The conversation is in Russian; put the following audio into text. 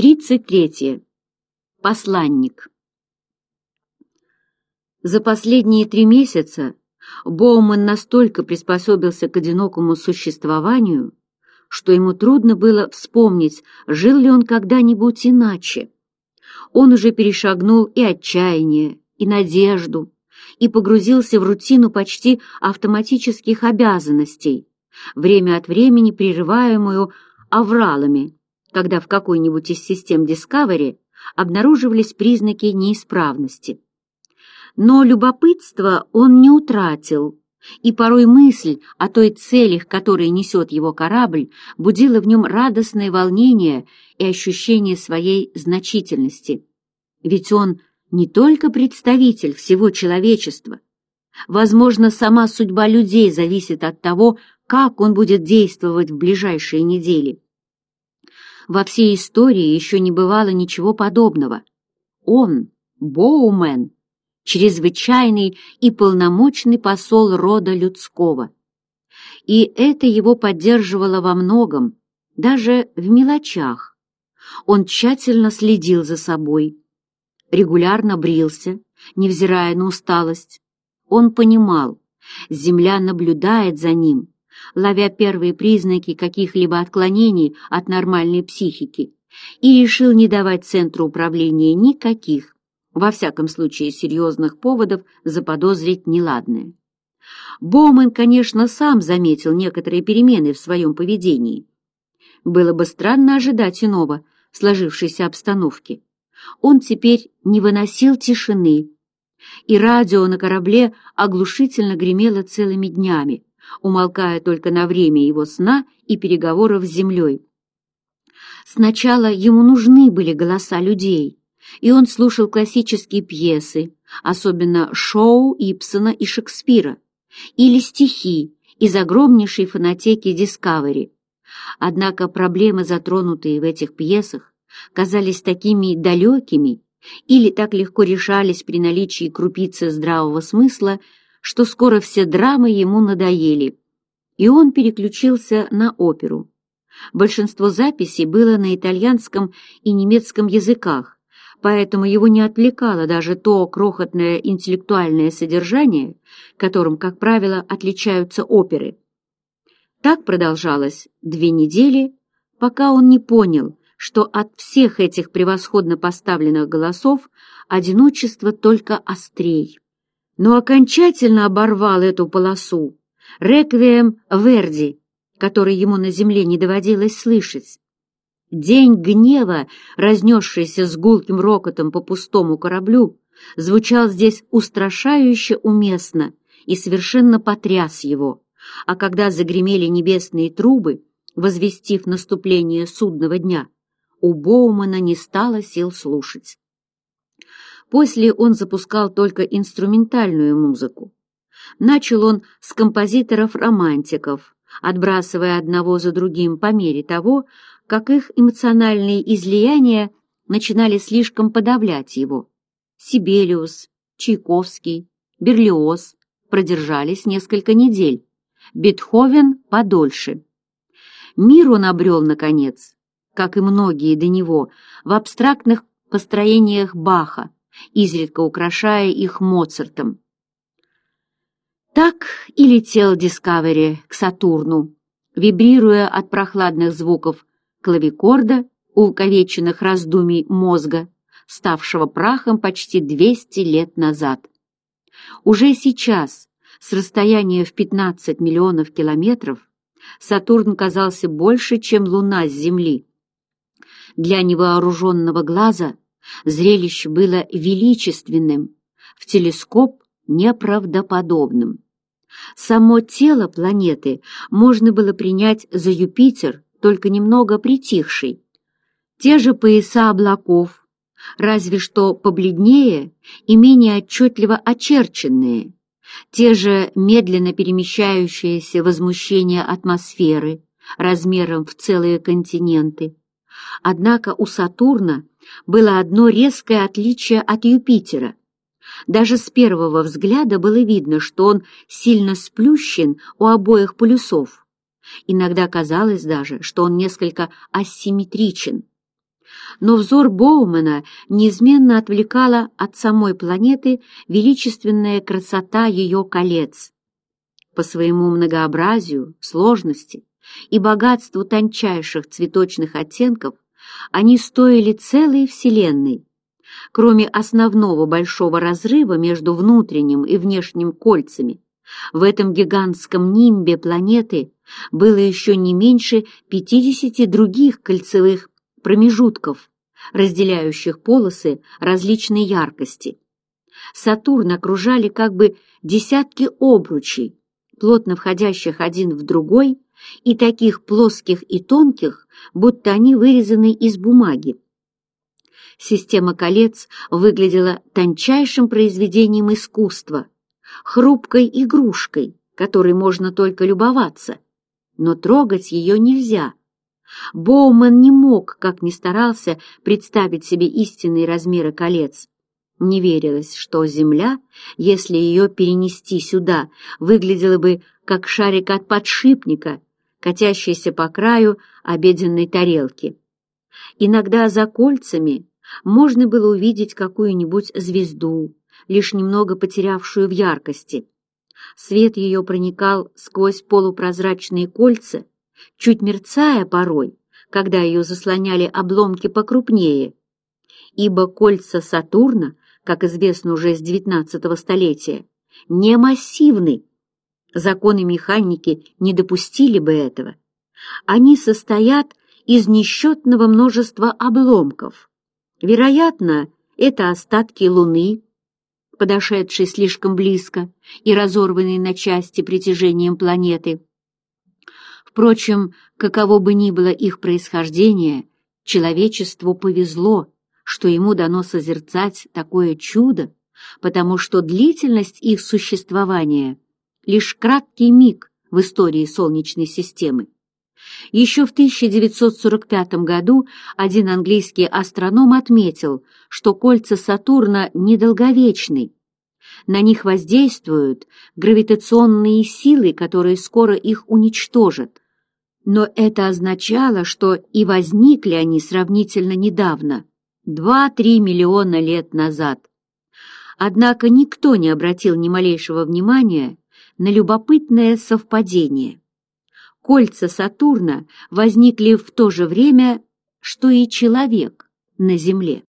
33. Посланник. За последние три месяца Боуман настолько приспособился к одинокому существованию, что ему трудно было вспомнить, жил ли он когда-нибудь иначе. Он уже перешагнул и отчаяние, и надежду, и погрузился в рутину почти автоматических обязанностей, время от времени прерываемую авралами – когда в какой-нибудь из систем Discovery обнаруживались признаки неисправности. Но любопытство он не утратил, и порой мысль о той цели, к которой несет его корабль, будила в нем радостное волнение и ощущение своей значительности. Ведь он не только представитель всего человечества. Возможно, сама судьба людей зависит от того, как он будет действовать в ближайшие недели. Во всей истории еще не бывало ничего подобного. Он, Боумен, чрезвычайный и полномочный посол рода людского. И это его поддерживало во многом, даже в мелочах. Он тщательно следил за собой, регулярно брился, невзирая на усталость. Он понимал, земля наблюдает за ним, ловя первые признаки каких-либо отклонений от нормальной психики, и решил не давать Центру управления никаких, во всяком случае серьезных поводов заподозрить неладное. Боумен, конечно, сам заметил некоторые перемены в своем поведении. Было бы странно ожидать иного в сложившейся обстановке. Он теперь не выносил тишины, и радио на корабле оглушительно гремело целыми днями умолкая только на время его сна и переговоров с землей. Сначала ему нужны были голоса людей, и он слушал классические пьесы, особенно шоу Ипсона и Шекспира, или стихи из огромнейшей фонотеки Discovery. Однако проблемы, затронутые в этих пьесах, казались такими далекими или так легко решались при наличии крупицы здравого смысла, что скоро все драмы ему надоели, и он переключился на оперу. Большинство записей было на итальянском и немецком языках, поэтому его не отвлекало даже то крохотное интеллектуальное содержание, которым, как правило, отличаются оперы. Так продолжалось две недели, пока он не понял, что от всех этих превосходно поставленных голосов одиночество только острей но окончательно оборвал эту полосу реквием Верди, который ему на земле не доводилось слышать. День гнева, разнесшийся с гулким рокотом по пустому кораблю, звучал здесь устрашающе уместно и совершенно потряс его. А когда загремели небесные трубы, возвестив наступление судного дня, у Боумана не стало сил слушать. После он запускал только инструментальную музыку. Начал он с композиторов-романтиков, отбрасывая одного за другим по мере того, как их эмоциональные излияния начинали слишком подавлять его. Сибелиус, Чайковский, Берлиоз продержались несколько недель, Бетховен — подольше. Мир он обрел, наконец, как и многие до него, в абстрактных построениях Баха, изредка украшая их Моцартом. Так и летел Дискавери к Сатурну, вибрируя от прохладных звуков клавикорда, увековеченных раздумий мозга, ставшего прахом почти 200 лет назад. Уже сейчас, с расстояния в 15 миллионов километров, Сатурн казался больше, чем Луна с Земли. Для невооруженного глаза – Зрелище было величественным, в телескоп неправдоподобным. Само тело планеты можно было принять за Юпитер, только немного притихший. Те же пояса облаков, разве что побледнее и менее отчетливо очерченные, те же медленно перемещающиеся возмущения атмосферы размером в целые континенты. Однако у Сатурна было одно резкое отличие от Юпитера. Даже с первого взгляда было видно, что он сильно сплющен у обоих полюсов. Иногда казалось даже, что он несколько асимметричен. Но взор Боумена неизменно отвлекала от самой планеты величественная красота ее колец. По своему многообразию, сложности и богатству тончайших цветочных оттенков – они стоили целой Вселенной. Кроме основного большого разрыва между внутренним и внешним кольцами, в этом гигантском нимбе планеты было еще не меньше 50 других кольцевых промежутков, разделяющих полосы различной яркости. Сатурн окружали как бы десятки обручей, плотно входящих один в другой, и таких плоских и тонких, будто они вырезаны из бумаги. Система колец выглядела тончайшим произведением искусства, хрупкой игрушкой, которой можно только любоваться, но трогать ее нельзя. Боуман не мог, как ни старался, представить себе истинные размеры колец. Не верилось, что Земля, если ее перенести сюда, выглядела бы как шарик от подшипника, катящийся по краю обеденной тарелки. Иногда за кольцами можно было увидеть какую-нибудь звезду, лишь немного потерявшую в яркости. Свет ее проникал сквозь полупрозрачные кольца, чуть мерцая порой, когда ее заслоняли обломки покрупнее, ибо кольца Сатурна как известно уже с XIX столетия, не массивны. Законы механики не допустили бы этого. Они состоят из несчетного множества обломков. Вероятно, это остатки Луны, подошедшей слишком близко и разорванной на части притяжением планеты. Впрочем, каково бы ни было их происхождение, человечеству повезло – что ему дано созерцать такое чудо, потому что длительность их существования — лишь краткий миг в истории Солнечной системы. Еще в 1945 году один английский астроном отметил, что кольца Сатурна недолговечны. На них воздействуют гравитационные силы, которые скоро их уничтожат. Но это означало, что и возникли они сравнительно недавно, 2-3 миллиона лет назад. Однако никто не обратил ни малейшего внимания на любопытное совпадение. Кольца Сатурна возникли в то же время, что и человек на Земле.